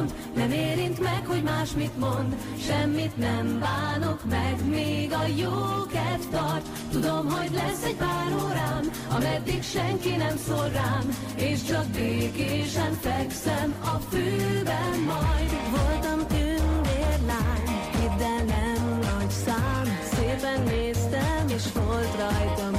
pont Nem érint meg, hogy más mond. Semmit nem bánok meg Még a jó kedv tart. Tudom, hogy lesz egy pár órám Ameddig senki nem szól rám. És csak békésen fekszem A fűben majd. Voltam tündérlány Hidd el, nem nagy szám. Szépen néztem, és volt rajtam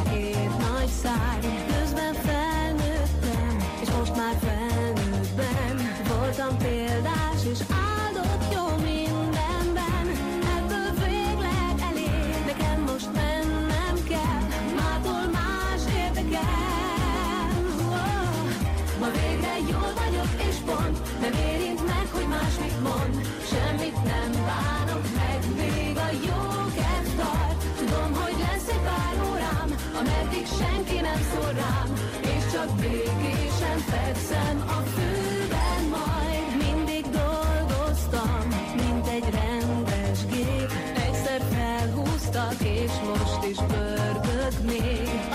vagyok, és pont. Nem érint meg, hogy más mit mond. Semmit nem bánok meg, még a jó kedv tart. Tudom, hogy lesz egy pár órám Ameddig senki nem szól rám. És csak békésen fekszem a fűben majd. Mindig dolgoztam, mint egy rendes gép. Egyszer felhúztak, és most is pörgök még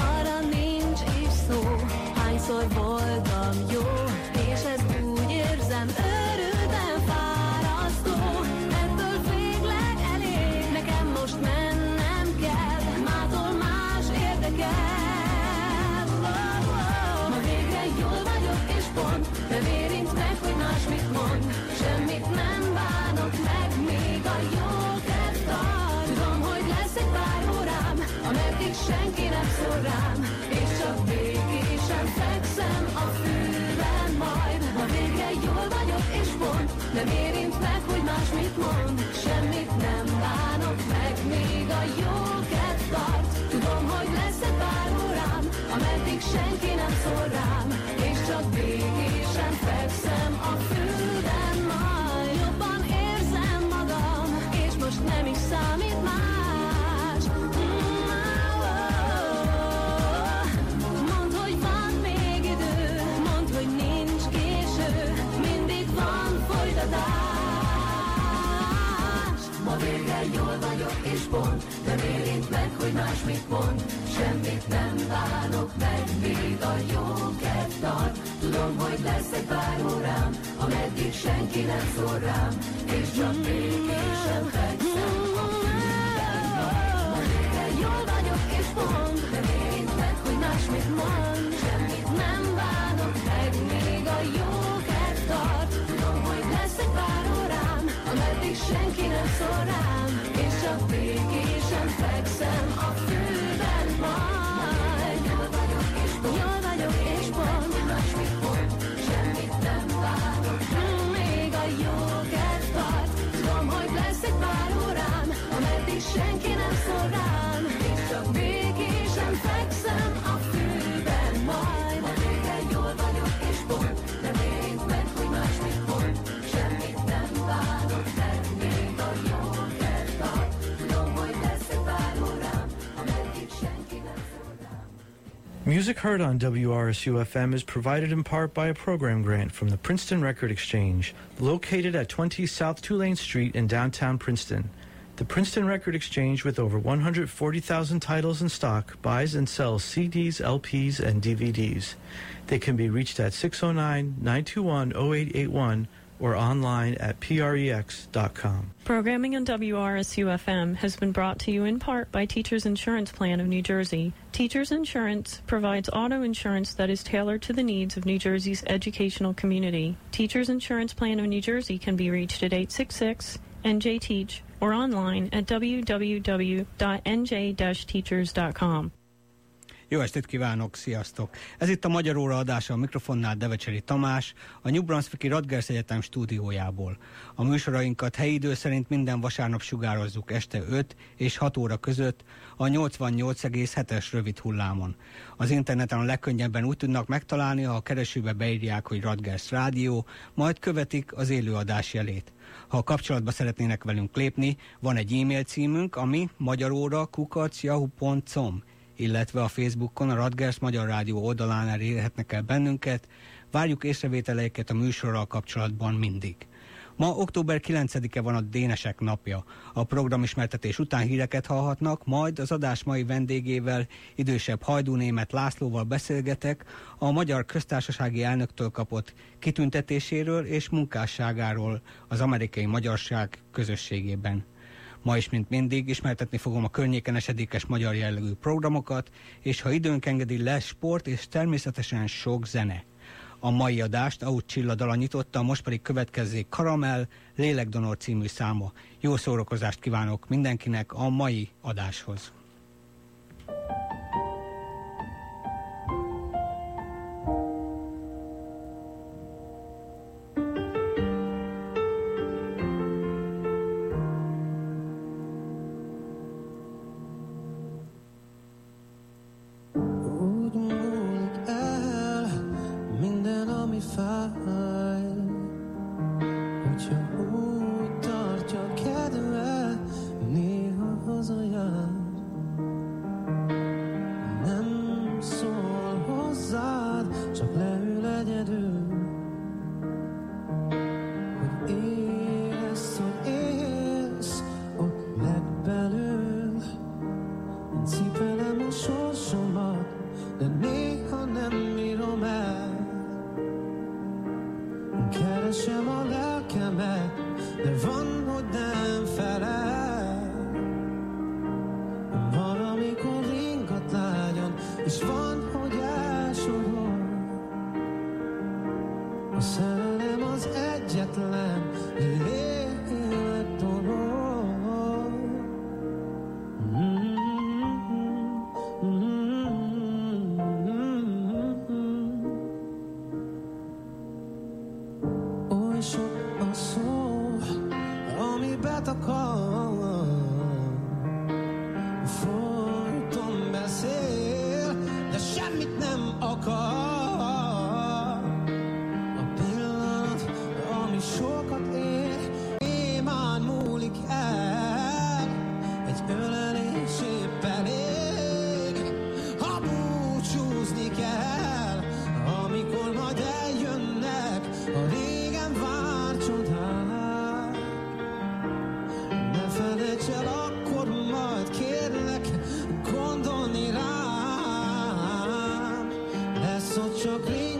pont Nem érint meg, hogy más mit mond. Semmit nem bánok meg, még a jó tart Tudom, hogy lesz egy pár órám Ameddig senki nem szól rám. És csak békésen fekszem a fűben majd. Ma végre jól vagyok és pont Nem érint meg, hogy más mit mond. Semmit Music heard on WRSU FM is provided in part by a program grant from the Princeton Record Exchange, located at 20 South Tulane Street in downtown Princeton. The Princeton Record Exchange, with over 140,000 titles in stock, buys and sells CDs, LPs, and DVDs. They can be reached at 609 921 0881 or online at prex.com. Programming on WRSU FM has been brought to you in part by Teachers Insurance Plan of New Jersey. Teachers Insurance provides auto insurance that is tailored to the needs of New Jersey's educational community. Teachers Insurance Plan of New Jersey can be reached at 866 NJ Teach or online at www.nj-teachers.com. Jó estét kívánok, sziasztok! Ez itt a Magyar Óra adása a mikrofonnál Devecseri Tamás, a New Brunswicki Radgers Egyetem stúdiójából. A műsorainkat helyi idő szerint minden vasárnap sugározzuk este 5 és 6 óra között a 88,7-es rövid hullámon. Az interneten a legkönnyebben úgy tudnak megtalálni, ha a keresőbe beírják, hogy Radgers Rádió, majd követik az élőadás jelét. Ha a kapcsolatba szeretnének velünk lépni, van egy e-mail címünk, ami magyaróra kukacjahu.com illetve a Facebookon a Radgers Magyar Rádió oldalán elérhetnek el bennünket. Várjuk észrevételeiket a műsorral kapcsolatban mindig. Ma október 9-e van a Dénesek napja. A programismertetés után híreket hallhatnak, majd az adás mai vendégével, idősebb Hajdú Német Lászlóval beszélgetek a Magyar Köztársasági Elnöktől kapott kitüntetéséről és munkásságáról az amerikai magyarság közösségében. Ma is, mint mindig, ismertetni fogom a környéken esedékes magyar jellegű programokat, és ha időnk engedi, lesz sport és természetesen sok zene. A mai adást Aut Csilla dala nyitotta, most pedig következzék Karamell, Lélekdonor című száma. Jó szórakozást kívánok mindenkinek a mai adáshoz. Please.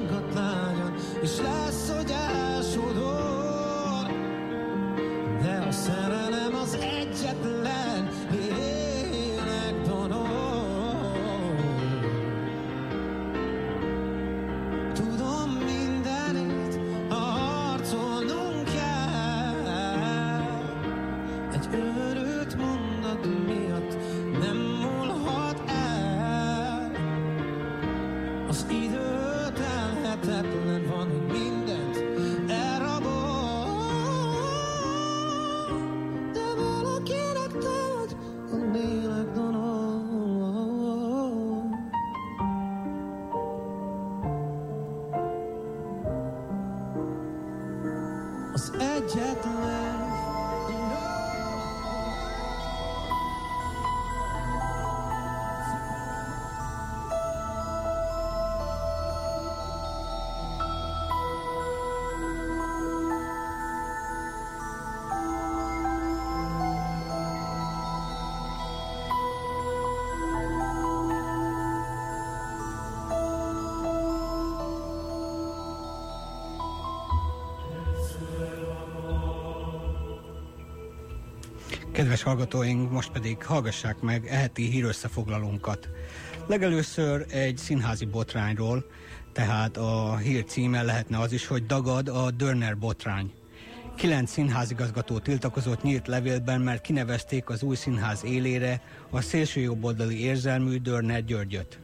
Kedves hallgatóink, most pedig hallgassák meg eheti hírösszefoglalónkat. Legelőször egy színházi botrányról, tehát a hír címe lehetne az is, hogy dagad a Dörner botrány. Kilenc színházigazgató tiltakozott nyílt levélben, mert kinevezték az új színház élére a szélsőjobboldali érzelmű Dörner Györgyöt.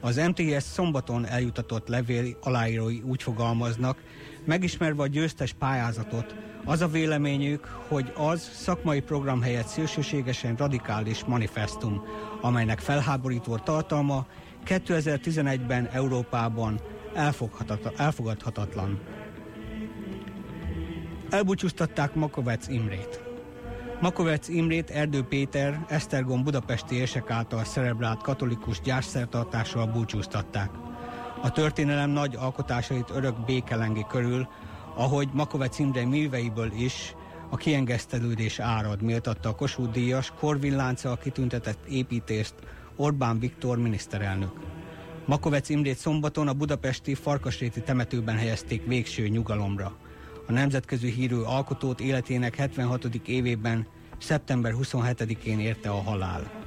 Az MTS szombaton eljutatott levél aláírói úgy fogalmaznak, megismerve a győztes pályázatot, az a véleményük, hogy az szakmai program helyett szélsőségesen radikális manifestum, amelynek felháborító tartalma 2011-ben Európában elfogadhatatlan. Elbúcsúztatták Makovec Imrét. Makovec Imrét Erdő Péter Esztergom budapesti érsek által szerebrált katolikus gyászszertartással búcsúztatták. A történelem nagy alkotásait örök békelengi körül ahogy Makovec Imre műveiből is a kiengesztelődés árad méltatta a Kossuth Díjas korvillánca a kitüntetett építést Orbán Viktor miniszterelnök. Makovec Imrét szombaton a budapesti Farkasréti temetőben helyezték végső nyugalomra. A nemzetközi hírű alkotót életének 76. évében szeptember 27-én érte a halál.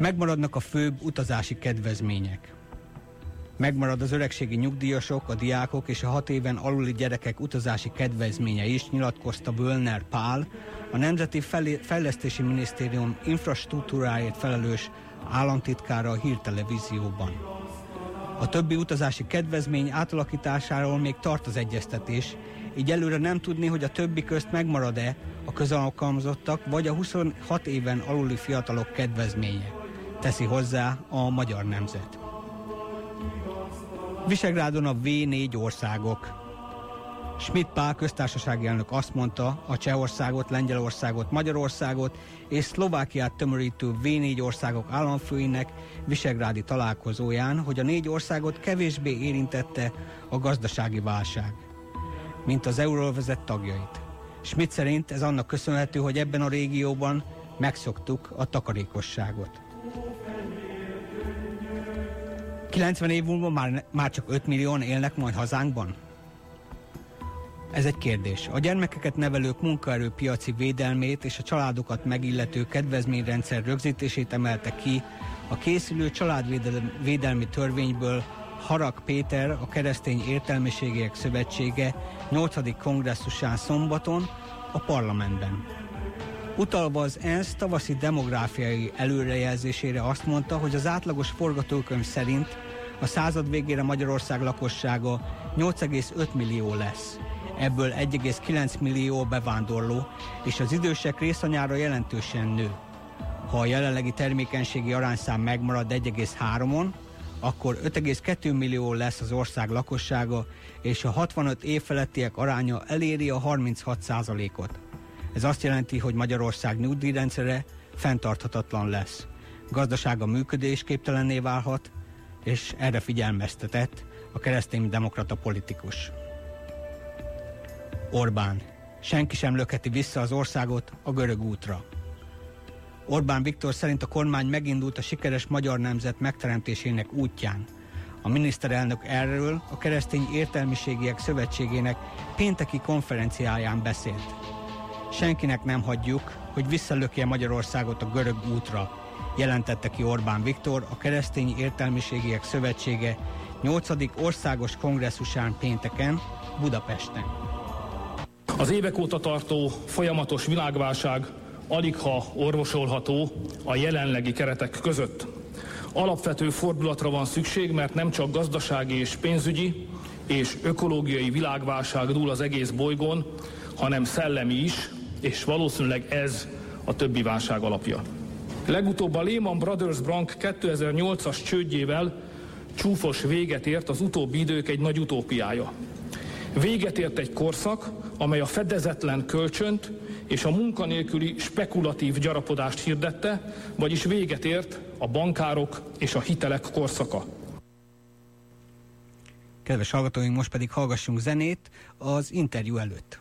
Megmaradnak a főbb utazási kedvezmények. Megmarad az öregségi nyugdíjasok, a diákok és a hat éven aluli gyerekek utazási kedvezménye is, nyilatkozta Bölner Pál, a Nemzeti Fejlesztési Minisztérium infrastruktúráért felelős államtitkára a hírtelevízióban. A többi utazási kedvezmény átalakításáról még tart az egyeztetés, így előre nem tudni, hogy a többi közt megmarad-e a közalkalmazottak vagy a 26 éven aluli fiatalok kedvezménye, teszi hozzá a magyar nemzet. Visegrádon a V4 országok. Schmidt Pál köztársasági elnök azt mondta, a Csehországot, Lengyelországot, Magyarországot és Szlovákiát tömörítő V4 országok államfőinek visegrádi találkozóján, hogy a négy országot kevésbé érintette a gazdasági válság, mint az euróvezet tagjait. Schmidt szerint ez annak köszönhető, hogy ebben a régióban megszoktuk a takarékosságot. 90 év múlva már, már csak 5 millióan élnek majd hazánkban? Ez egy kérdés. A gyermekeket nevelők munkaerőpiaci védelmét és a családokat megillető kedvezményrendszer rögzítését emelte ki a készülő családvédelmi törvényből Harag Péter, a Keresztény Értelmiségiek Szövetsége 8. kongresszusán szombaton a parlamentben. Utalva az ENSZ tavaszi demográfiai előrejelzésére azt mondta, hogy az átlagos forgatókönyv szerint a század végére Magyarország lakossága 8,5 millió lesz. Ebből 1,9 millió bevándorló, és az idősek részanyára jelentősen nő. Ha a jelenlegi termékenységi arányszám megmarad 1,3-on, akkor 5,2 millió lesz az ország lakossága, és a 65 év felettiek aránya eléri a 36 ot ez azt jelenti, hogy Magyarország nyugdíjrendszere fenntarthatatlan lesz. Gazdasága működésképtelenné válhat, és erre figyelmeztetett a keresztény demokrata politikus. Orbán. Senki sem lökheti vissza az országot a görög útra. Orbán Viktor szerint a kormány megindult a sikeres magyar nemzet megteremtésének útján. A miniszterelnök erről a Keresztény Értelmiségiek Szövetségének pénteki konferenciáján beszélt. Senkinek nem hagyjuk, hogy visszalökje Magyarországot a görög útra, jelentette ki Orbán Viktor, a Keresztény Értelmiségiek Szövetsége 8. országos kongresszusán pénteken Budapesten. Az évek óta tartó folyamatos világválság alig ha orvosolható a jelenlegi keretek között. Alapvető fordulatra van szükség, mert nem csak gazdasági és pénzügyi és ökológiai világválság dúl az egész bolygón, hanem szellemi is, és valószínűleg ez a többi válság alapja. Legutóbb a Lehman Brothers Bank 2008-as csődjével csúfos véget ért az utóbbi idők egy nagy utópiája. Véget ért egy korszak, amely a fedezetlen kölcsönt és a munkanélküli spekulatív gyarapodást hirdette, vagyis véget ért a bankárok és a hitelek korszaka. Kedves hallgatóink, most pedig hallgassunk zenét az interjú előtt.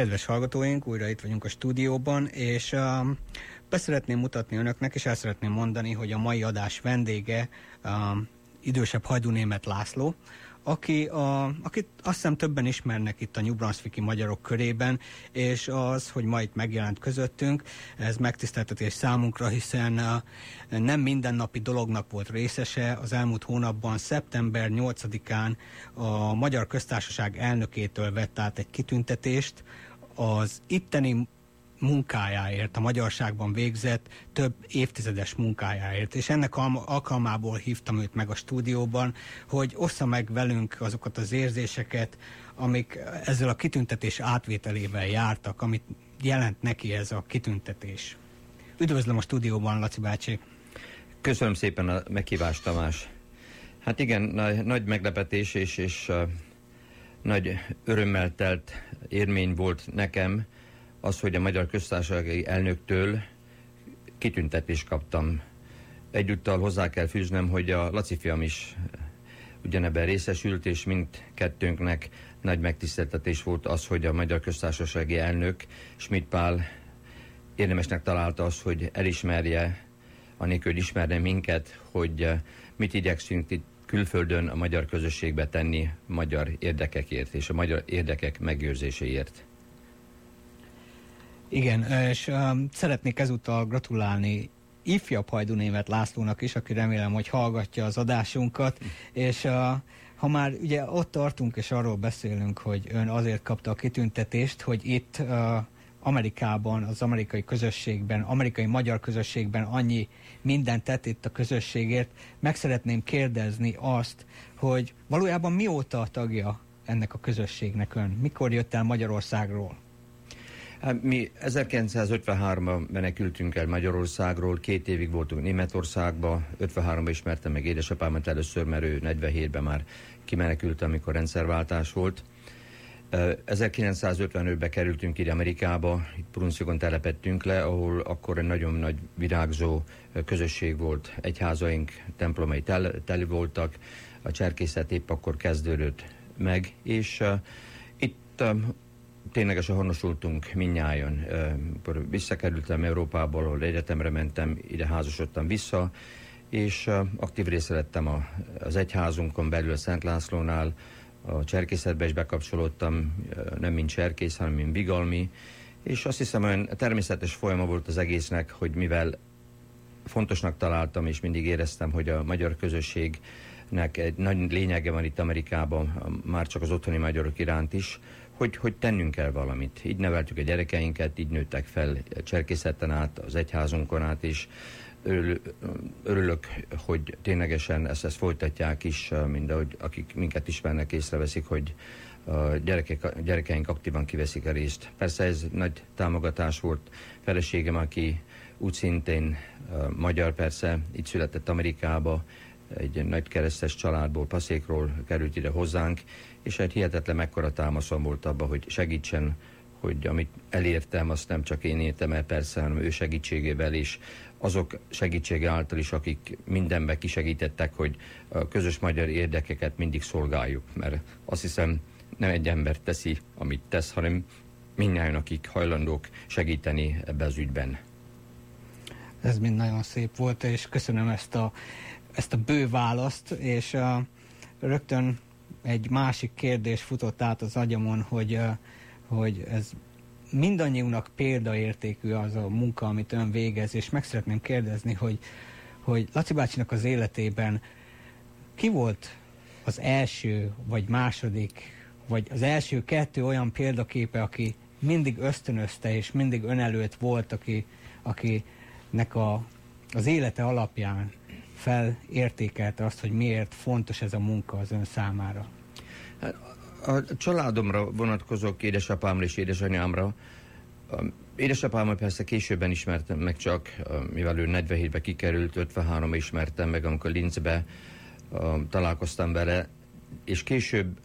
Kedves hallgatóink, újra itt vagyunk a stúdióban, és um, beszeretném mutatni önöknek, és el szeretném mondani, hogy a mai adás vendége um, idősebb Hajdúnémet László, aki a, akit azt hiszem többen ismernek itt a New Brunswicki magyarok körében, és az, hogy ma itt megjelent közöttünk, ez megtiszteltetés számunkra, hiszen uh, nem mindennapi dolognak volt részese. Az elmúlt hónapban, szeptember 8-án a Magyar Köztársaság elnökétől vett át egy kitüntetést az itteni munkájáért, a magyarságban végzett több évtizedes munkájáért. És ennek alm- alkalmából hívtam őt meg a stúdióban, hogy ossza meg velünk azokat az érzéseket, amik ezzel a kitüntetés átvételével jártak, amit jelent neki ez a kitüntetés. Üdvözlöm a stúdióban, Laci bácsi! Köszönöm szépen a meghívást, Tamás. Hát igen, na- nagy meglepetés és, és nagy örömmel telt érmény volt nekem az, hogy a Magyar Köztársasági elnöktől kitüntetést kaptam. Egyúttal hozzá kell fűznem, hogy a Laci fiam is ugyanebben részesült, és mindkettőnknek nagy megtiszteltetés volt az, hogy a Magyar Köztársasági elnök Schmidt Pál érdemesnek találta az, hogy elismerje, anélkül, hogy ismerne minket, hogy mit igyekszünk itt külföldön a magyar közösségbe tenni magyar érdekekért és a magyar érdekek megőrzéséért. Igen, és szeretnék ezúttal gratulálni ifjabb hajdunémet Lászlónak is, aki remélem, hogy hallgatja az adásunkat, és ha már ugye ott tartunk, és arról beszélünk, hogy ön azért kapta a kitüntetést, hogy itt uh, Amerikában, az amerikai közösségben, amerikai magyar közösségben annyi mindent tett itt a közösségért, meg szeretném kérdezni azt, hogy valójában mióta a tagja ennek a közösségnek ön? Mikor jött el Magyarországról? Hát mi 1953-ban menekültünk el Magyarországról, két évig voltunk Németországba, 53-ban ismertem meg édesapámat először, mert ő 47-ben már kimenekült, amikor rendszerváltás volt. Ö, 1955-ben kerültünk ide Amerikába, itt Brunswickon telepettünk le, ahol akkor egy nagyon nagy virágzó közösség volt, egyházaink, templomai tel, teli voltak, a cserkészet épp akkor kezdődött meg, és uh, itt uh, ténylegesen honosultunk minnyáján. Akkor visszakerültem Európából, ahol egyetemre mentem, ide házasodtam vissza, és aktív része lettem a, az egyházunkon belül a Szent Lászlónál, a cserkészetbe is bekapcsolódtam, nem mint cserkész, hanem mint bigalmi, és azt hiszem olyan természetes folyama volt az egésznek, hogy mivel fontosnak találtam, és mindig éreztem, hogy a magyar közösségnek egy nagy lényege van itt Amerikában, már csak az otthoni magyarok iránt is, hogy, hogy tennünk kell valamit. Így neveltük a gyerekeinket, így nőttek fel cserkészeten át, az egyházunkon át is. Örül, örülök, hogy ténylegesen ezt, ezt folytatják is, mind ahogy akik minket ismernek, észreveszik, hogy gyerekek, gyerekeink aktívan kiveszik a részt. Persze ez nagy támogatás volt. Feleségem, aki úgy szintén magyar persze, itt született Amerikába, egy nagy keresztes családból, Paszékról került ide hozzánk, és egy hihetetlen mekkora támaszom volt abban, hogy segítsen, hogy amit elértem, azt nem csak én értem el persze, hanem ő segítségével is, azok segítsége által is, akik mindenben kisegítettek, hogy a közös magyar érdekeket mindig szolgáljuk, mert azt hiszem nem egy ember teszi, amit tesz, hanem mindjárt, akik hajlandók segíteni ebbe az ügyben. Ez mind nagyon szép volt, és köszönöm ezt a, ezt a bő választ, és uh, rögtön egy másik kérdés futott át az agyamon, hogy, uh, hogy ez mindannyiunknak példaértékű az a munka, amit ön végez, és meg szeretném kérdezni, hogy, hogy Laci bácsinak az életében ki volt az első, vagy második, vagy az első kettő olyan példaképe, aki mindig ösztönözte, és mindig ön előtt volt, aki, akinek a, az élete alapján felértékelte azt, hogy miért fontos ez a munka az ön számára? Hát, a családomra vonatkozok édesapámra és édesanyámra. Édesapámat persze későbben ismertem meg csak, mivel ő 47-be kikerült, 53 ismertem meg, amikor Linzbe találkoztam vele, és később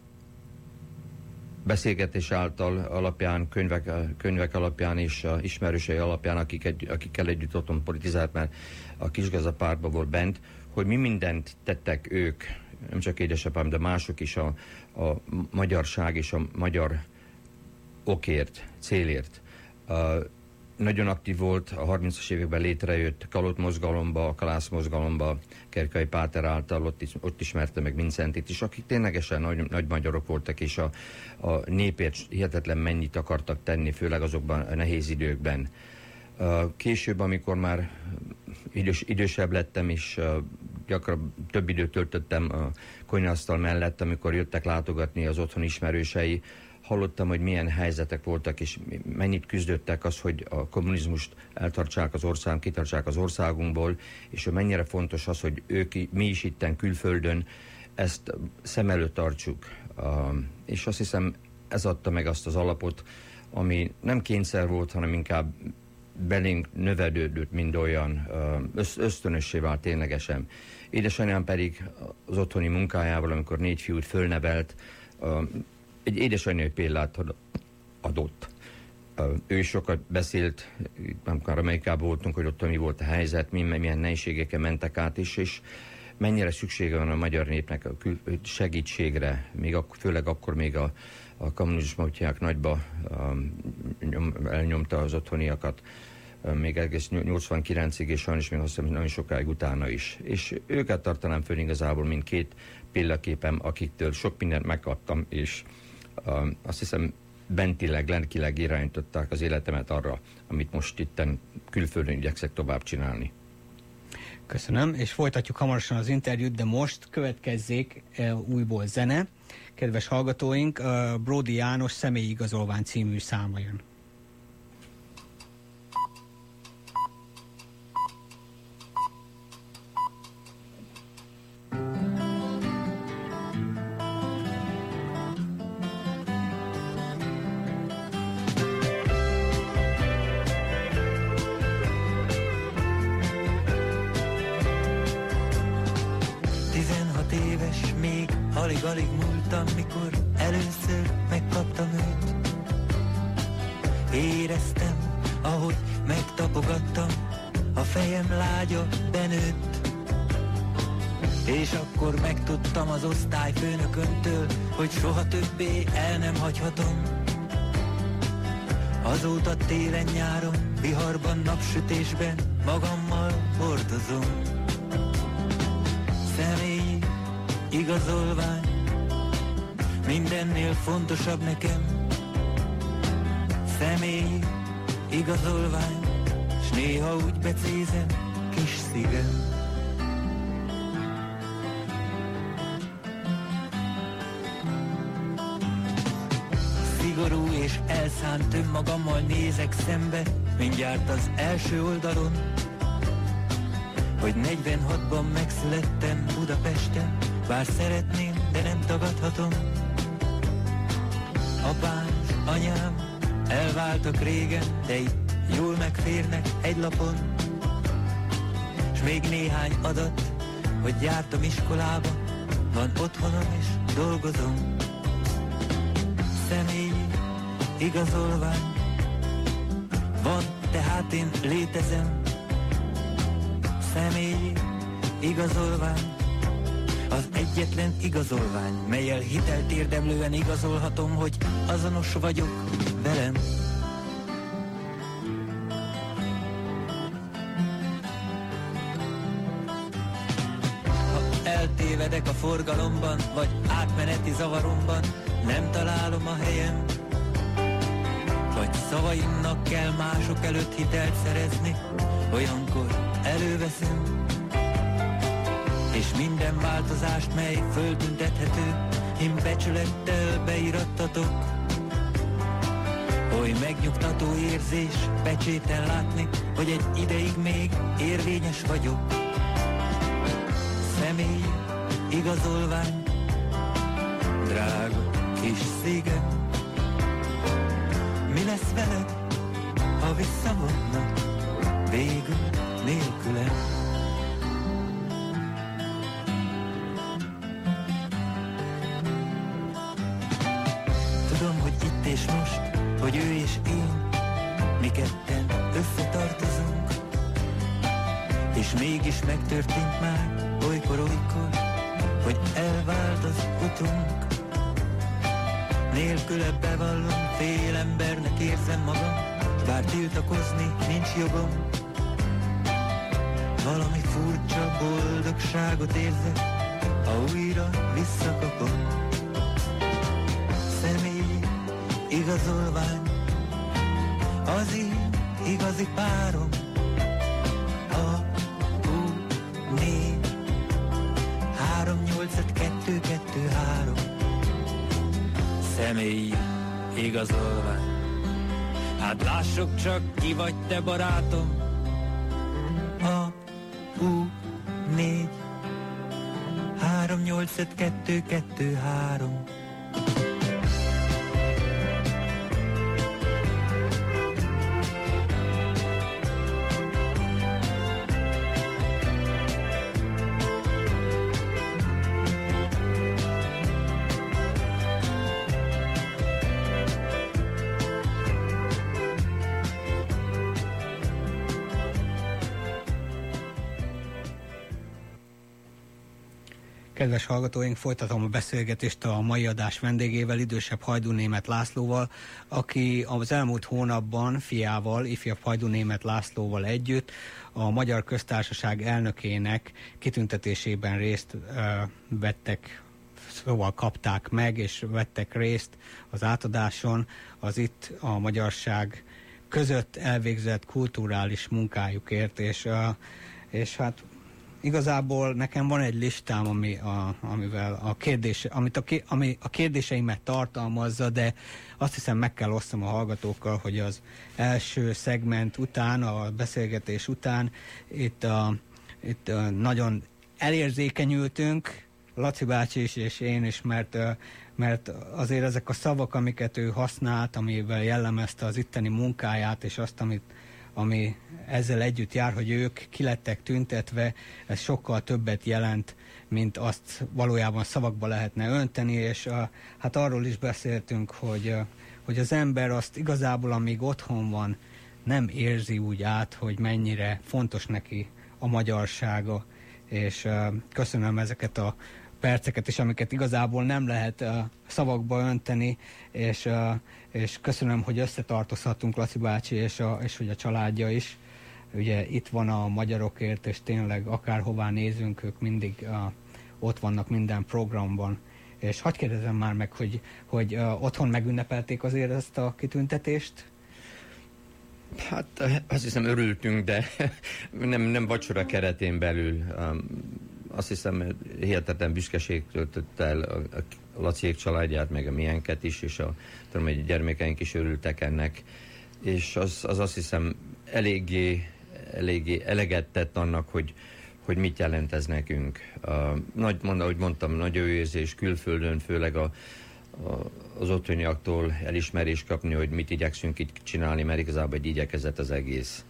beszélgetés által alapján, könyvek, könyvek alapján és ismerősei alapján, akik egy, akikkel együtt otthon politizált, mert a kisgazapártban volt bent, hogy mi mindent tettek ők, nem csak édesapám, de mások is a, a magyarság és a magyar okért, célért. Uh, nagyon aktív volt, a 30-as években létrejött kalott mozgalomba, a kalász mozgalomba, Kerkai Páter által, ott, is, ott ismerte meg Vincentit is, akik ténylegesen nagy, nagy magyarok voltak, és a, a népért hihetetlen mennyit akartak tenni, főleg azokban a nehéz időkben. Később, amikor már idős, idősebb lettem, és gyakran több időt töltöttem a konyhasztal mellett, amikor jöttek látogatni az otthon ismerősei, hallottam, hogy milyen helyzetek voltak, és mennyit küzdöttek az, hogy a kommunizmust eltartsák az ország, kitartsák az országunkból, és hogy mennyire fontos az, hogy ők, mi is itten külföldön ezt szem előtt tartsuk. és azt hiszem, ez adta meg azt az alapot, ami nem kényszer volt, hanem inkább belénk növedődött mind olyan, ösztönössé vált ténylegesen. Édesanyám pedig az otthoni munkájával, amikor négy fiút fölnevelt, egy édesanyai példát adott. Ő sokat beszélt, amikor Amerikában voltunk, hogy ott mi volt a helyzet, milyen nehézségeken mentek át is, és mennyire szüksége van a magyar népnek a segítségre, még ak- főleg akkor még a, a kommunizmus nagyba um, elnyomta az otthoniakat még egész 89-ig, és sajnos még azt hiszem, nagyon sokáig utána is. És őket tartanám föl igazából, mint két példaképem, akiktől sok mindent megkaptam, és uh, azt hiszem bentileg, lelkileg irányították az életemet arra, amit most itten külföldön igyekszek tovább csinálni. Köszönöm, és folytatjuk hamarosan az interjút, de most következzék uh, újból zene. Kedves hallgatóink, Brody János személyi igazolvány című száma jön. Alig-alig múltam, mikor először megkaptam őt. Éreztem, ahogy megtapogattam, a fejem lágya benőtt. És akkor megtudtam az osztályfőnököntől, hogy soha többé el nem hagyhatom. Azóta télen-nyáron, viharban, napsütésben magammal hordozom. Személyi igazolvány, mindennél fontosabb nekem. Személy, igazolvány, s néha úgy becézem kis szívem. Szigorú és elszánt önmagammal nézek szembe, mindjárt az első oldalon, hogy 46-ban megszülettem Budapesten, bár szeretném, de nem tagadhatom. Apám, anyám elváltak régen, de itt jól megférnek egy lapon. S még néhány adat, hogy jártam iskolába, van otthonom és dolgozom. Személyi igazolvány, van, tehát én létezem. Személyi igazolvány, az egyetlen igazolvány, melyel hitelt érdemlően igazolhatom, hogy azonos vagyok velem. Ha eltévedek a forgalomban, vagy átmeneti zavaromban, nem találom a helyem, vagy Szavaimnak kell mások előtt hitelt szerezni, olyankor előveszem. És minden változást, mely föltüntethető, én becsülettel beirattatok. Oly megnyugtató érzés, pecséten látni, hogy egy ideig még érvényes vagyok. Személy, igazolvány, drága kis szígem. Mi lesz veled, ha visszavonnak végül nélkülem? Megtörtént már olykor-olykor, hogy elvált az utunk. Nélküle bevallom, fél embernek érzem magam, bár tiltakozni nincs jogom. Valami furcsa boldogságot érzek, ha újra visszakapom. Személy, igazolvány, az én igazi párom. Igazolvány. Hát lássuk csak, ki vagy te barátom. A, U, négy, három, nyolc, öt, kettő, kettő, három. Kedves hallgatóink, folytatom a beszélgetést a mai adás vendégével, idősebb Hajdú Német Lászlóval, aki az elmúlt hónapban fiával, ifjabb Hajdú Német Lászlóval együtt a Magyar Köztársaság elnökének kitüntetésében részt uh, vettek szóval kapták meg, és vettek részt az átadáson az itt a magyarság között elvégzett kulturális munkájukért, és, és hát igazából nekem van egy listám, ami a, amivel a kérdés, amit a, ami a kérdéseimet tartalmazza, de azt hiszem meg kell osztom a hallgatókkal, hogy az első szegment után, a beszélgetés után itt, a, itt a nagyon elérzékenyültünk, Laci bácsi is és én is, mert, mert azért ezek a szavak, amiket ő használt, amivel jellemezte az itteni munkáját, és azt, amit, ami ezzel együtt jár, hogy ők kilettek tüntetve, ez sokkal többet jelent, mint azt valójában szavakba lehetne önteni, és a, hát arról is beszéltünk, hogy, hogy az ember azt igazából, amíg otthon van, nem érzi úgy át, hogy mennyire fontos neki a magyarsága, és köszönöm ezeket a perceket is, amiket igazából nem lehet szavakba önteni, és, és köszönöm, hogy összetartozhatunk Laci bácsi, és, a, és hogy a családja is ugye itt van a magyarokért, és tényleg akárhová nézünk, ők mindig uh, ott vannak minden programban. És hagyd kérdezem már meg, hogy, hogy uh, otthon megünnepelték azért ezt a kitüntetést? Hát azt hiszem örültünk, de nem, nem vacsora keretén belül. Um, azt hiszem hihetetlen büszkeség töltött el a, a Laciék családját, meg a miénket is, és a, tudom, hogy gyermekeink is örültek ennek. És az, az azt hiszem eléggé eléggé eleget tett annak, hogy, hogy mit jelent ez nekünk. A, nagy, mond, ahogy mondtam, nagy érzés külföldön, főleg a, az otthoniaktól elismerést kapni, hogy mit igyekszünk itt csinálni, mert igazából egy igyekezett az egész.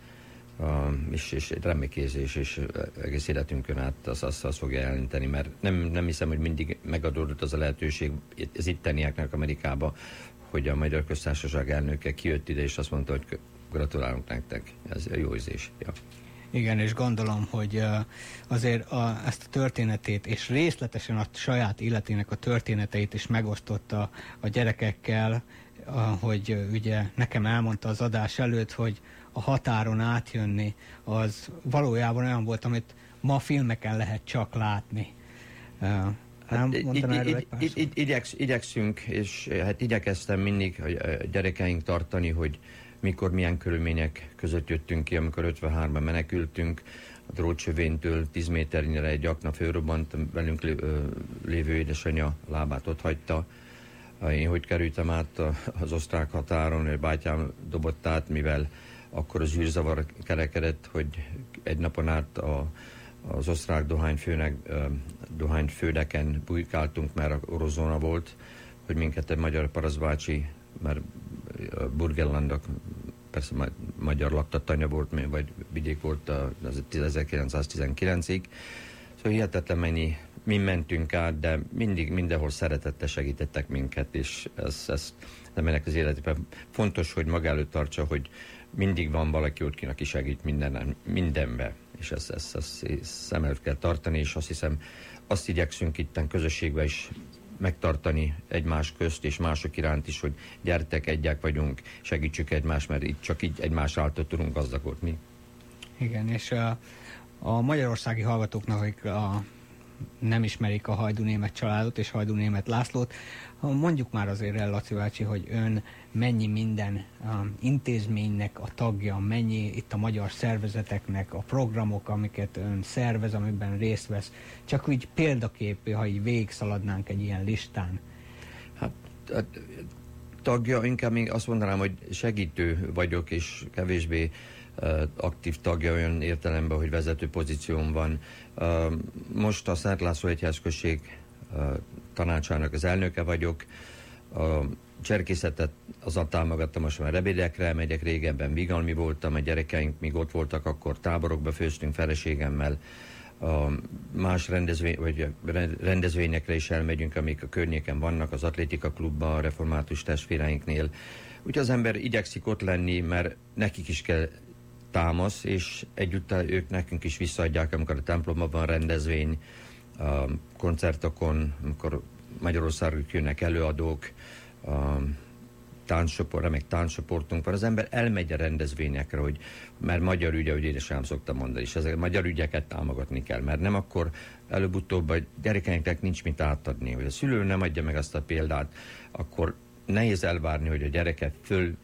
Uh, és, és remékézés, és egész életünkön át az, az, az fogja jelenteni, mert nem, nem hiszem, hogy mindig megadódott az a lehetőség az ittenieknek Amerikába, hogy a Magyar Köztársaság elnöke kijött ide, és azt mondta, hogy Gratulálunk nektek, ez jó ízés. Ja. Igen, és gondolom, hogy azért a, ezt a történetét, és részletesen a saját életének a történeteit is megosztotta a gyerekekkel, hogy ugye nekem elmondta az adás előtt, hogy a határon átjönni, az valójában olyan volt, amit ma filmeken lehet csak látni. Hát, igyeksz, igyekszünk, és hát igyekeztem mindig a gyerekeink tartani, hogy mikor milyen körülmények között jöttünk ki, amikor 53-ban menekültünk, a drótsövéntől 10 méternyire egy akna fölrobbant, velünk lévő édesanyja lábát ott hagyta. Én hogy kerültem át az osztrák határon, hogy bátyám dobott át, mivel akkor az űrzavar kerekedett, hogy egy napon át a, az osztrák dohányfőnek, dohányfődeken bujkáltunk, mert a orozóna volt, hogy minket egy magyar paraszbácsi, mert Burgenlandok persze magyar laktatanya volt, vagy vidék volt az 1919-ig. Szóval hihetetlen mennyi, mi mentünk át, de mindig mindenhol szeretettel segítettek minket, és ez, ez nem ennek az életében fontos, hogy maga előtt tartsa, hogy mindig van valaki ott, aki segít minden, mindenbe, és ezt, ezt, ezt szem előtt kell tartani, és azt hiszem, azt igyekszünk itt közösségben is megtartani egymás közt és mások iránt is, hogy gyertek, egyek vagyunk, segítsük egymást, mert itt csak így egymás által tudunk gazdagodni. Igen, és a, a magyarországi hallgatóknak, akik a, nem ismerik a Hajdú Német családot és Hajdú Német Lászlót, mondjuk már azért el, Laci bácsi, hogy ön mennyi minden um, intézménynek a tagja, mennyi itt a magyar szervezeteknek a programok, amiket ön szervez, amiben részt vesz. Csak úgy példakép, ha így végigszaladnánk egy ilyen listán. Hát, hát tagja, inkább még azt mondanám, hogy segítő vagyok, és kevésbé uh, aktív tagja olyan értelemben, hogy vezető pozíción van. Uh, most a Szent László Egyházközség uh, tanácsának az elnöke vagyok. Cserkészetet azon támogattam, most már rebédekre megyek, régebben vigalmi voltam, a gyerekeink még ott voltak, akkor táborokba főztünk feleségemmel, a más rendezvény, vagy rendezvényekre is elmegyünk, amik a környéken vannak, az atlétika klubban, a református testvéreinknél. Úgyhogy az ember igyekszik ott lenni, mert nekik is kell támasz, és egyúttal ők nekünk is visszaadják, amikor a templomban van rendezvény, a koncertokon, amikor Magyarországon jönnek előadók, a tánccsoport, remek táncsoportunk van, az ember elmegy a rendezvényekre, hogy, mert magyar ügye, hogy édesem szokta mondani, és ezeket magyar ügyeket támogatni kell, mert nem akkor előbb-utóbb a gyerekeinknek nincs mit átadni, hogy a szülő nem adja meg azt a példát, akkor nehéz elvárni, hogy a gyereke föl,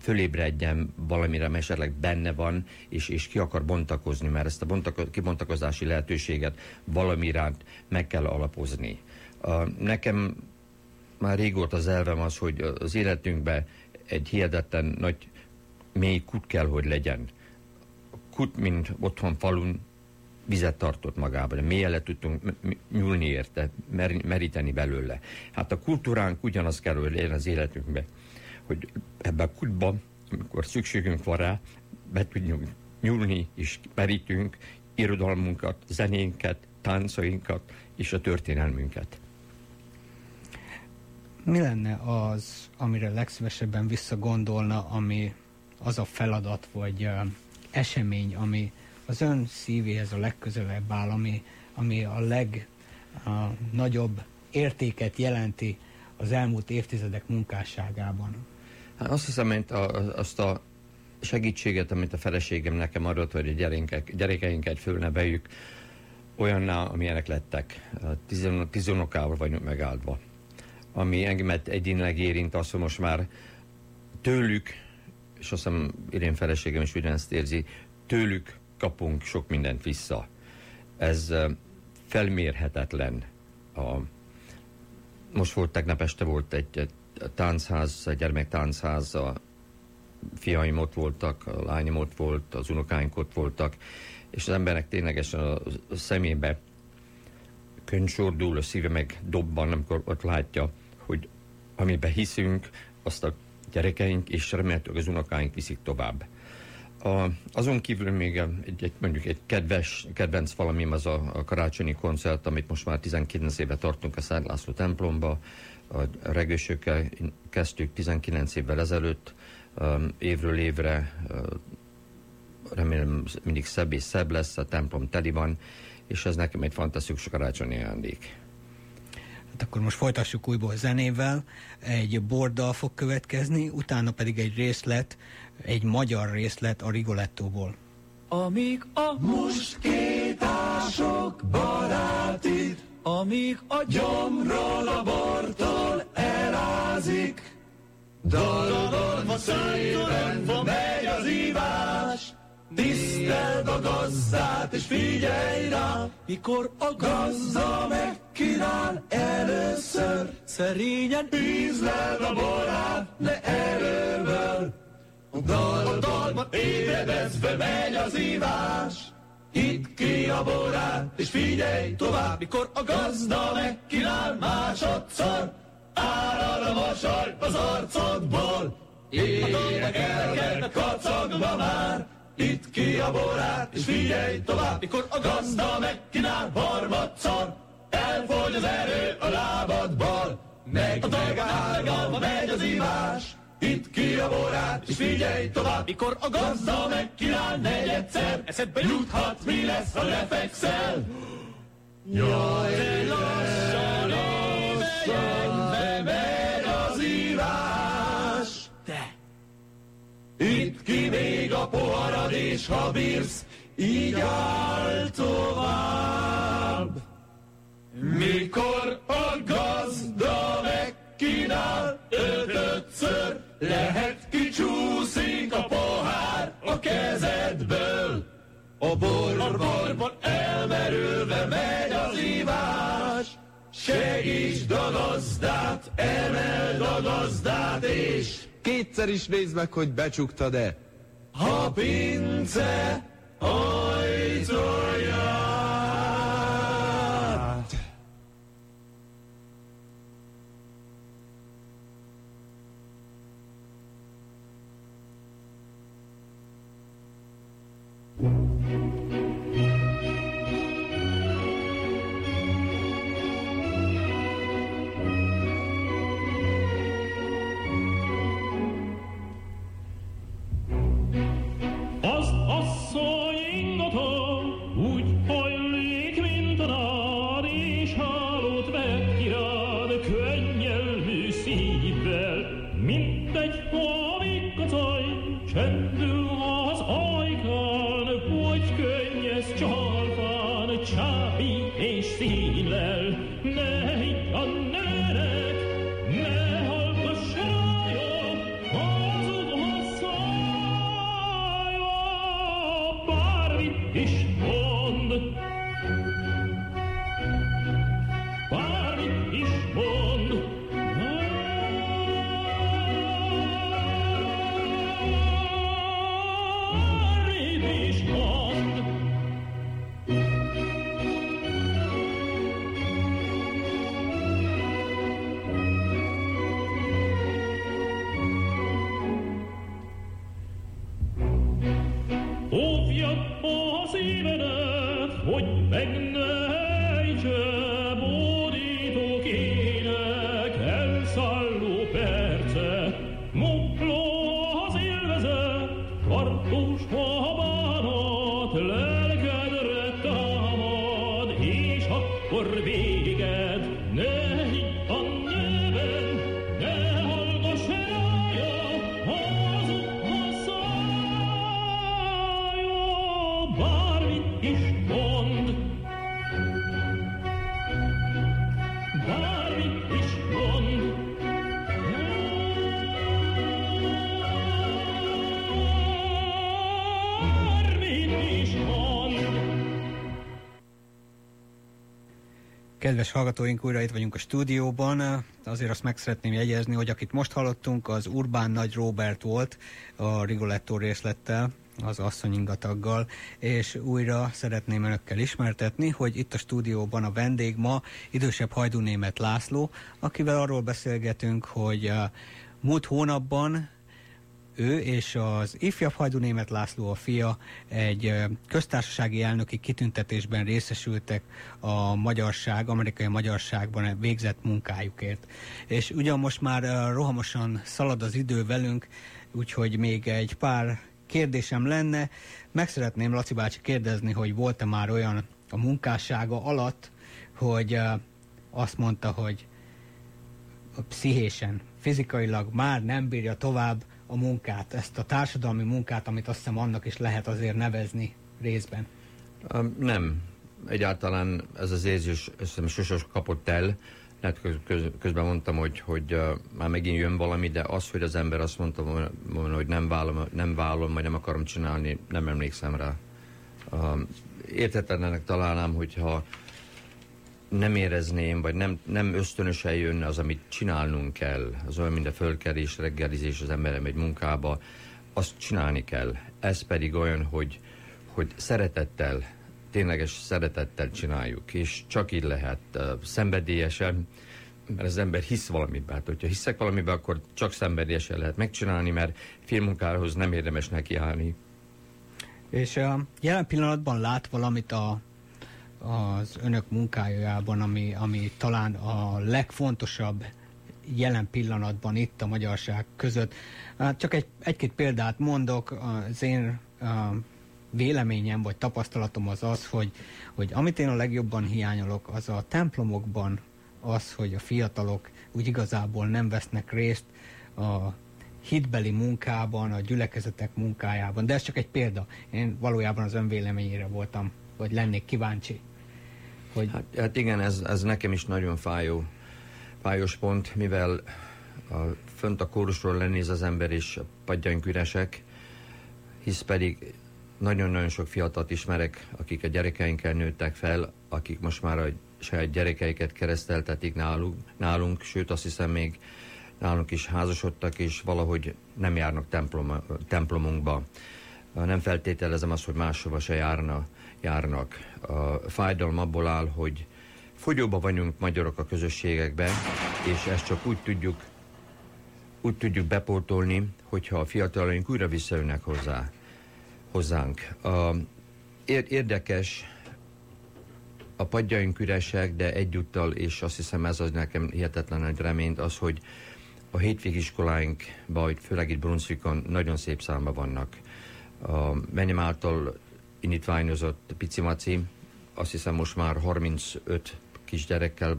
fölébredjen valamire, ami esetleg benne van, és, és ki akar bontakozni, mert ezt a bontako- kibontakozási lehetőséget valamiránt meg kell alapozni. Uh, nekem már régóta az elvem az, hogy az életünkben egy hihetetlen nagy mély kut kell, hogy legyen. Kut, mint otthon falun vizet tartott magába, de mélyen le tudtunk nyúlni érte, mer- meríteni belőle. Hát a kultúránk ugyanaz kell, hogy legyen az életünkben, hogy ebbe a kutba, amikor szükségünk van rá, be tudjunk nyúlni és merítünk irodalmunkat, zenénket, táncainkat és a történelmünket mi lenne az, amire legszívesebben visszagondolna, ami az a feladat vagy uh, esemény, ami az ön szívéhez a legközelebb áll, ami, ami a legnagyobb uh, értéket jelenti az elmúlt évtizedek munkásságában? Hát azt hiszem, hogy a, azt a segítséget, amit a feleségem nekem adott, hogy a gyerekek, gyerekeinket fölneveljük, olyanná, amilyenek lettek. Tizonokával vagyunk megáldva ami engemet egyénileg érint, azt, hogy most már tőlük, és azt hiszem Irén feleségem is ugyanezt érzi, tőlük kapunk sok mindent vissza. Ez felmérhetetlen. A, most volt, tegnap este volt egy, egy táncház, egy gyermektánchaz, a fiaim ott voltak, a lányom ott volt, az unokáink ott voltak, és az embernek ténylegesen a, a szemébe könycsordul, a szíve meg dobban, amikor ott látja, hogy amiben hiszünk, azt a gyerekeink és remélhetőleg az unokáink viszik tovább. A, azon kívül még egy, egy, mondjuk egy kedves, kedvenc valamim az a, a karácsonyi koncert, amit most már 19 éve tartunk a Szent László templomba. A regősökkel kezdtük 19 évvel ezelőtt, um, évről évre uh, remélem mindig szebb és szebb lesz, a templom teli van, és ez nekem egy fantasztikus karácsonyi ajándék. Hát akkor most folytassuk újból zenével. Egy borddal fog következni, utána pedig egy részlet, egy magyar részlet a Rigolettóból. Amíg a muskétások barátid amíg a gyomról a bortól elázik. Dalolva szépen megy az ívás, Tiszteld a gazdát és figyelj rá, mikor a gazda megkínál először. Szerényen ízleld a borát, ne erővel. A dalban ébredezve megy az ívás. Itt ki a borát, és figyelj tovább, mikor a gazda megkínál másodszor. Árad a vasaj az arcodból, énekelnek kacagva már. Itt ki a borát, és figyelj tovább, mikor a gazda megkínál harmadszor. Elfogy az erő a lábadból, meg megáll, megállva megy az ívás. Itt ki a borát, és figyelj tovább, mikor a gazda megkínál negyedszer. Eszedbe juthat, mi lesz, ha lefekszel. Jaj, és ha bírsz, így áll tovább. Mikor a gazda megkínál ötötször, lehet kicsúszik a pohár a kezedből. A borban elmerülve megy az ívás, segítsd a gazdát, emeld a gazdát, és Kétszer is nézd meg, hogy becsuktad-e. A pince ajtóját. Kedves hallgatóink, újra itt vagyunk a stúdióban. Azért azt meg szeretném jegyezni, hogy akit most hallottunk, az Urbán Nagy Robert volt a Rigoletto részlettel, az asszonyingataggal, és újra szeretném önökkel ismertetni, hogy itt a stúdióban a vendég ma idősebb hajdúnémet László, akivel arról beszélgetünk, hogy múlt hónapban ő és az ifjabb Hajdú Német László a fia egy köztársasági elnöki kitüntetésben részesültek a magyarság, amerikai magyarságban végzett munkájukért. És ugyan most már rohamosan szalad az idő velünk, úgyhogy még egy pár kérdésem lenne. Meg szeretném Laci bácsi kérdezni, hogy volt-e már olyan a munkássága alatt, hogy azt mondta, hogy pszichésen, fizikailag már nem bírja tovább a munkát, ezt a társadalmi munkát, amit azt hiszem annak is lehet azért nevezni részben. Um, nem. egyáltalán ez az érzés összem sose kapott el. Lehet köz, köz, közben mondtam, hogy, hogy már megint jön valami, de az, hogy az ember azt mondta volna, hogy nem vállom, nem vállom, vagy nem akarom csinálni, nem emlékszem rá. Uh, értetlenek találnám, hogyha nem érezném, vagy nem, nem ösztönösen jönne az, amit csinálnunk kell. Az olyan, mint a fölkerés, reggelizés, az ember egy munkába, azt csinálni kell. Ez pedig olyan, hogy, hogy szeretettel, tényleges szeretettel csináljuk, és csak így lehet uh, szenvedélyesen, mert az ember hisz valamiben. Hát, hogyha hiszek valamiben, akkor csak szenvedélyesen lehet megcsinálni, mert filmmunkához nem érdemes nekiállni. És uh, jelen pillanatban lát valamit a, az önök munkájában, ami, ami talán a legfontosabb jelen pillanatban itt a magyarság között. Csak egy, egy-két példát mondok, az én véleményem vagy tapasztalatom az az, hogy, hogy amit én a legjobban hiányolok, az a templomokban az, hogy a fiatalok úgy igazából nem vesznek részt a hitbeli munkában, a gyülekezetek munkájában. De ez csak egy példa. Én valójában az önvéleményére voltam, vagy lennék kíváncsi. Hogy... Hát, hát igen, ez, ez nekem is nagyon fájó, fájós pont, mivel a, fönt a kórusról lenéz az ember, és a padjaink üresek, hisz pedig nagyon-nagyon sok fiatalt ismerek, akik a gyerekeinkkel nőttek fel, akik most már a saját gyerekeiket kereszteltetik nálunk, nálunk, sőt azt hiszem még nálunk is házasodtak, és valahogy nem járnak templom, templomunkba. Nem feltételezem azt, hogy máshova se járna, járnak. A fájdalom abból áll, hogy fogyóba vagyunk magyarok a közösségekbe, és ezt csak úgy tudjuk, úgy tudjuk bepótolni, hogyha a fiatalaink újra visszajönnek hozzá, hozzánk. A, érdekes, a padjaink üresek, de egyúttal, és azt hiszem ez az nekem hihetetlen nagy reményt, az, hogy a hétvégiskoláinkban, főleg itt Brunswickon nagyon szép számba vannak. A menyem által indítványozott Picimaci, azt hiszem most már 35 kisgyerekkel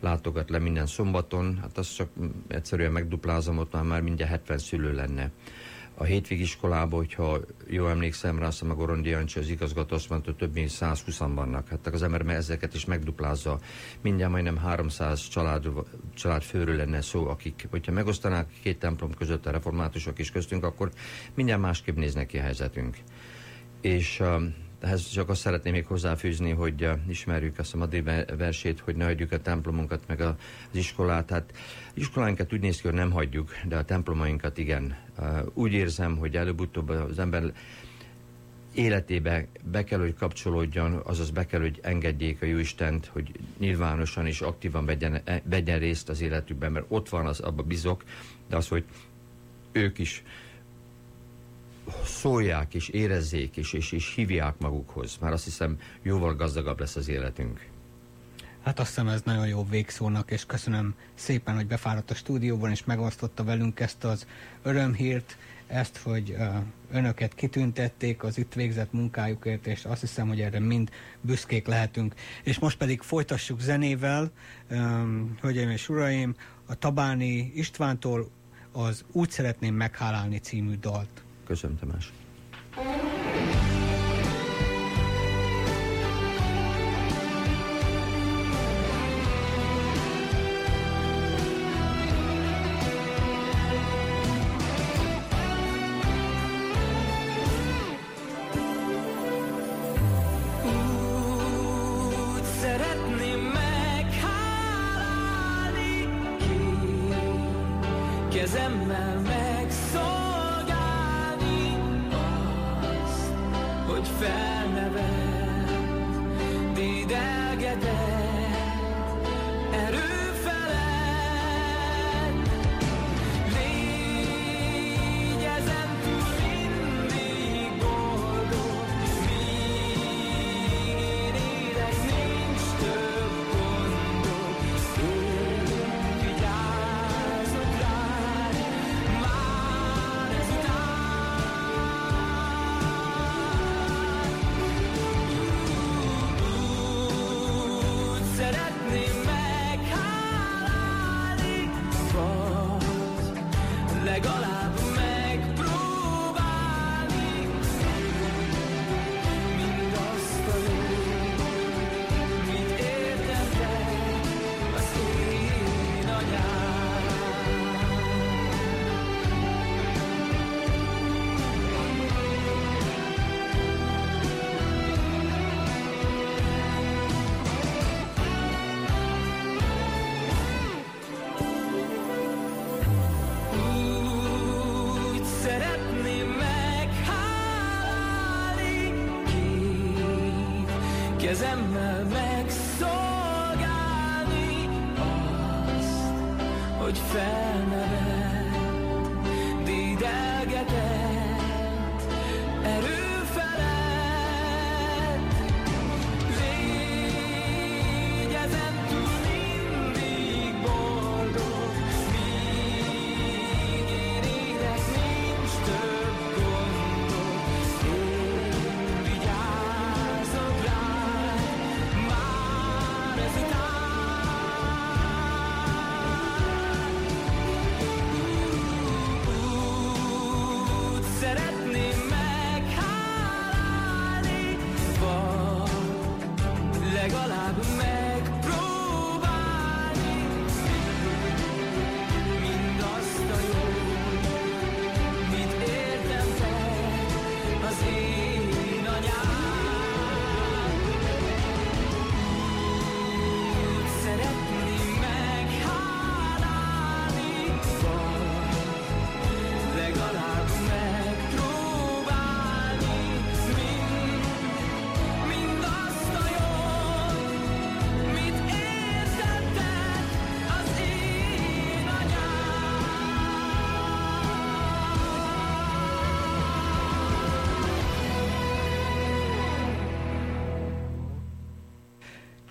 látogat le minden szombaton, hát azt csak egyszerűen megduplázom, ott már mindjárt 70 szülő lenne a hétvégiskolában, hogyha jól emlékszem rá, azt a Gorondi Jancsi, az igazgató azt mondta, több mint 120 vannak. Hát az ember ezeket is megduplázza. Mindjárt majdnem 300 család, család főről lenne szó, akik, hogyha megosztanák két templom között a reformátusok is köztünk, akkor mindjárt másképp néznek ki a helyzetünk. És ehhez csak azt szeretném még hozzáfűzni, hogy ismerjük azt a Madrid versét, hogy ne hagyjuk a templomunkat, meg az iskolát. Hát iskolánkat úgy néz ki, hogy nem hagyjuk, de a templomainkat igen. Úgy érzem, hogy előbb-utóbb az ember életébe be kell, hogy kapcsolódjon, azaz be kell, hogy engedjék a Jóistent, hogy nyilvánosan és aktívan vegyen, e, vegyen részt az életükben, mert ott van az, abba bizok, de az, hogy ők is szólják és érezzék és, és, és hívják magukhoz, mert azt hiszem jóval gazdagabb lesz az életünk. Hát azt hiszem ez nagyon jó végszónak, és köszönöm szépen, hogy befáradt a stúdióban, és megosztotta velünk ezt az örömhírt, ezt, hogy önöket kitüntették az itt végzett munkájukért, és azt hiszem, hogy erre mind büszkék lehetünk. És most pedig folytassuk zenével, um, hölgyeim és uraim, a Tabáni Istvántól az Úgy szeretném meghálálni című dalt. Köszönöm, Tamás.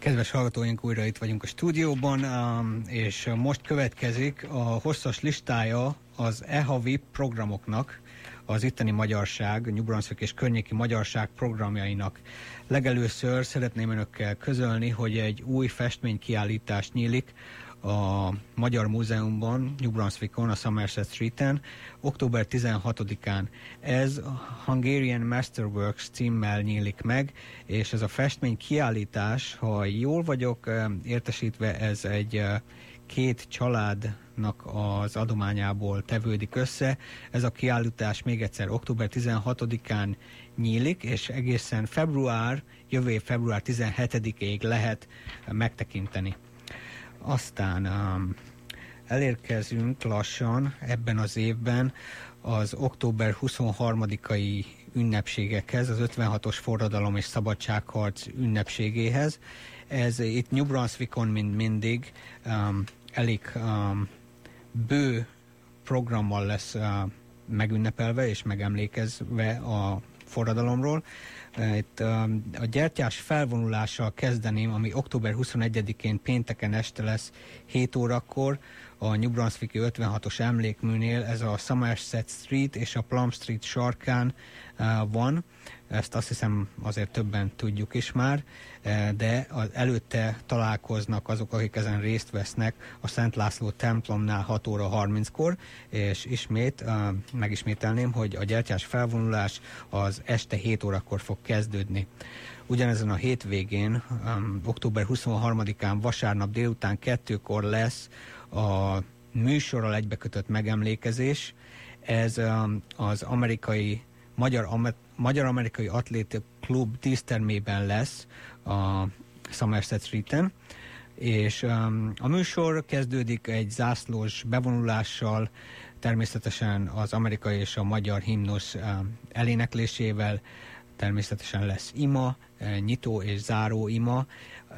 Kedves hallgatóink, újra itt vagyunk a stúdióban, és most következik a hosszas listája az EHAVI programoknak, az itteni magyarság, New Brunswick és környéki magyarság programjainak. Legelőször szeretném önökkel közölni, hogy egy új festménykiállítás nyílik a Magyar Múzeumban, New Brunswickon, a Somerset Streeten, október 16-án. Ez Hungarian Masterworks címmel nyílik meg, és ez a festmény kiállítás, ha jól vagyok értesítve, ez egy két családnak az adományából tevődik össze. Ez a kiállítás még egyszer október 16-án nyílik, és egészen február, jövő február 17-ig lehet megtekinteni. Aztán um, elérkezünk lassan ebben az évben az október 23-ai ünnepségekhez, az 56-os forradalom és szabadságharc ünnepségéhez. Ez itt New Brunswickon, mint mindig, um, elég um, bő programmal lesz uh, megünnepelve és megemlékezve a forradalomról. Itt um, a gyertyás felvonulással kezdeném, ami október 21-én pénteken este lesz 7 órakor a New Brunswicki 56-os emlékműnél. Ez a Somerset Street és a Plum Street sarkán uh, van. Ezt azt hiszem azért többen tudjuk is már, uh, de az előtte találkoznak azok, akik ezen részt vesznek a Szent László templomnál 6 óra 30-kor, és ismét uh, megismételném, hogy a gyertyás felvonulás az este 7 órakor fog kezdődni. Ugyanezen a hétvégén, um, október 23-án vasárnap délután kettőkor lesz a műsorral egybekötött megemlékezés. Ez az amerikai Magyar, Amer- Magyar Amerikai Atlétik Klub dísztermében lesz a Somerset Street-en, és um, a műsor kezdődik egy zászlós bevonulással, természetesen az amerikai és a magyar himnusz um, eléneklésével, természetesen lesz ima, eh, nyitó és záró ima,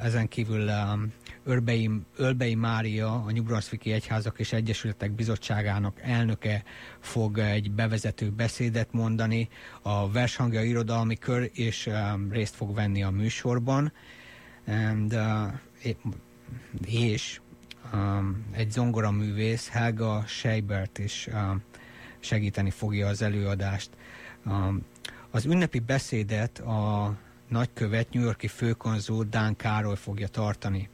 ezen kívül um, Örbei, Ölbei Mária, a Brunswicki Egyházak és Egyesületek Bizottságának elnöke fog egy bevezető beszédet mondani, a Vershangja Irodalmi Kör és um, részt fog venni a műsorban, and, uh, és um, egy zongoraművész, Helga Scheibert is um, segíteni fogja az előadást. Um, az ünnepi beszédet a nagykövet, New Yorki főkonzul Dán Károly fogja tartani.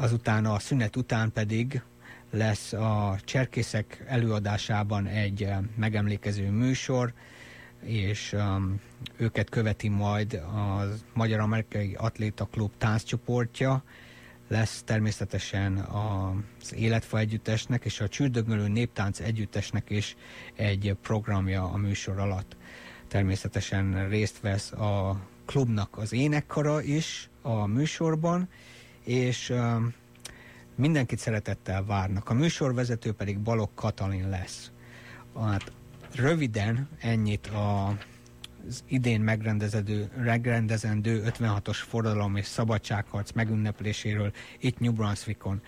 Azután a szünet után pedig lesz a cserkészek előadásában egy eh, megemlékező műsor, és um, őket követi majd a Magyar-Amerikai Atléta Klub tánccsoportja, lesz természetesen az Életfa Együttesnek és a Csürdögölő Néptánc Együttesnek is egy programja a műsor alatt. Természetesen részt vesz a klubnak az énekkara is a műsorban, és um, mindenkit szeretettel várnak. A műsorvezető pedig Balogh Katalin lesz. Hát röviden ennyit a az idén megrendezedő, megrendezendő 56-os forradalom és szabadságharc megünnepléséről itt New Brunswickon.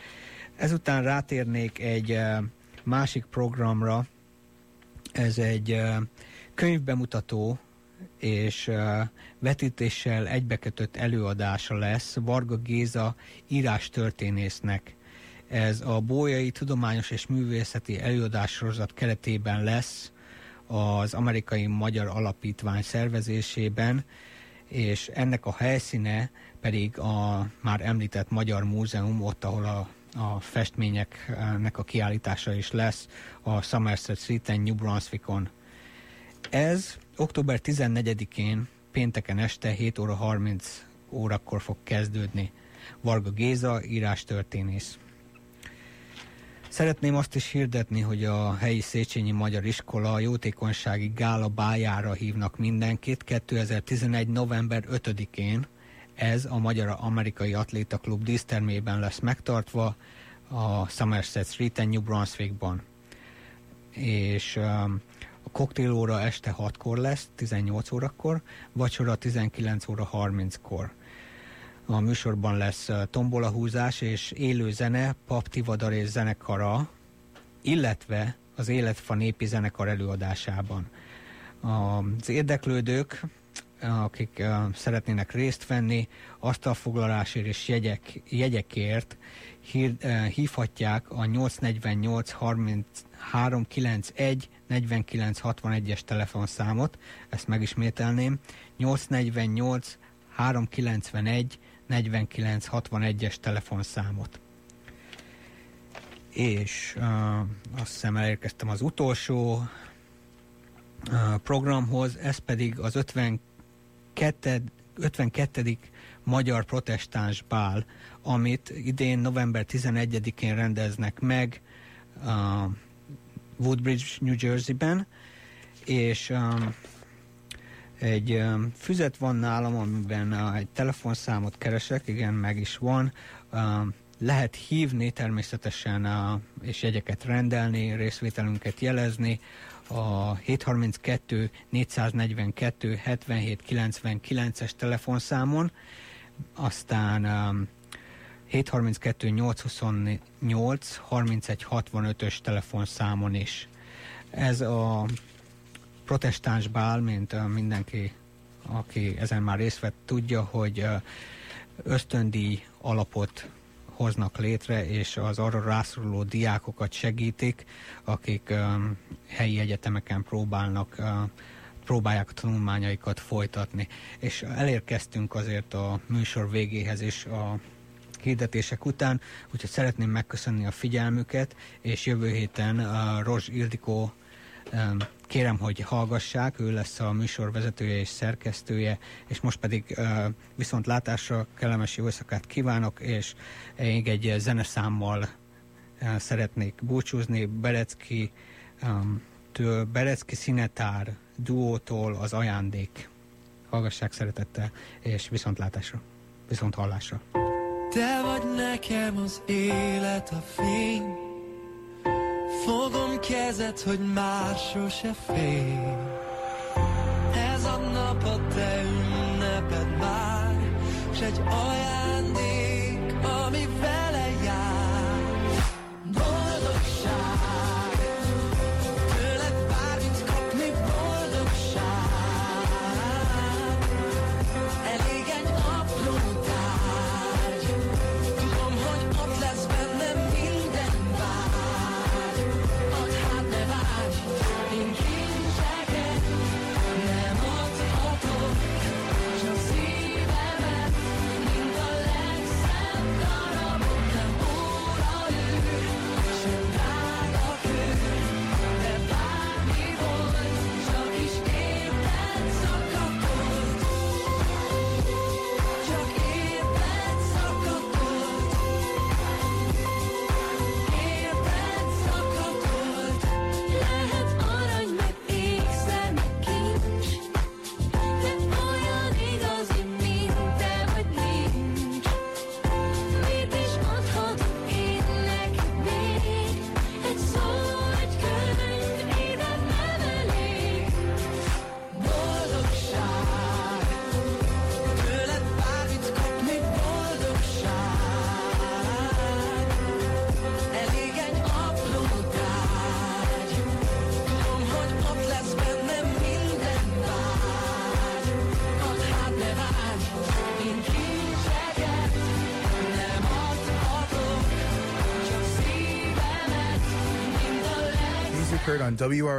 Ezután rátérnék egy eh, másik programra, ez egy eh, könyvbemutató és vetítéssel egybekötött előadása lesz Varga Géza írástörténésznek. Ez a Bójai Tudományos és Művészeti Előadássorozat keretében lesz az Amerikai Magyar Alapítvány szervezésében, és ennek a helyszíne pedig a már említett Magyar Múzeum, ott, ahol a, a festményeknek a kiállítása is lesz, a Somerset Street-en, New Brunswickon. Ez október 14-én pénteken este 7 óra 30 órakor fog kezdődni. Varga Géza, írástörténész. Szeretném azt is hirdetni, hogy a helyi Széchenyi Magyar Iskola jótékonysági gála bájára hívnak mindenkit 2011. november 5-én. Ez a Magyar Amerikai Atléta Klub dísztermében lesz megtartva a Somerset Street-en New Brunswickban. És um, a koktélóra este 6-kor lesz, 18 órakor, vacsora 19 óra 30-kor. A műsorban lesz tombolahúzás és élő zene, Pap Tivadar és zenekara, illetve az Életfa népi zenekar előadásában. Az érdeklődők, akik szeretnének részt venni, asztalfoglalásért és jegyek, jegyekért hír, hívhatják a 848 30 391 4961-es telefonszámot, ezt megismételném, 848 391 4961-es telefonszámot. És uh, azt hiszem elérkeztem az utolsó uh, programhoz, ez pedig az 52. 52. Magyar Protestáns Bál, amit idén november 11-én rendeznek meg uh, Woodbridge, New Jersey-ben, és um, egy um, füzet van nálam, amiben uh, egy telefonszámot keresek, igen, meg is van. Um, lehet hívni természetesen, uh, és jegyeket rendelni, részvételünket jelezni a 732 442 77 99-es telefonszámon, aztán um, 732 828 31 65-ös telefonszámon is. Ez a protestáns bál, mint mindenki, aki ezen már részt vett, tudja, hogy ösztöndíj alapot hoznak létre, és az arra rászoruló diákokat segítik, akik helyi egyetemeken próbálnak próbálják a tanulmányaikat folytatni. És elérkeztünk azért a műsor végéhez is a hirdetések után, úgyhogy szeretném megköszönni a figyelmüket, és jövő héten a Rozs Ildikó kérem, hogy hallgassák, ő lesz a műsor vezetője és szerkesztője, és most pedig viszont látásra kellemes jó éjszakát kívánok, és még egy zeneszámmal szeretnék búcsúzni, Berecki, től, Berecki Színetár duótól az ajándék. Hallgassák szeretettel, és viszontlátásra, viszont hallásra. Te vagy nekem az élet, a fény. Fogom kezed, hogy már sose fél Ez a nap a te ünneped már S egy ajándék, on WR.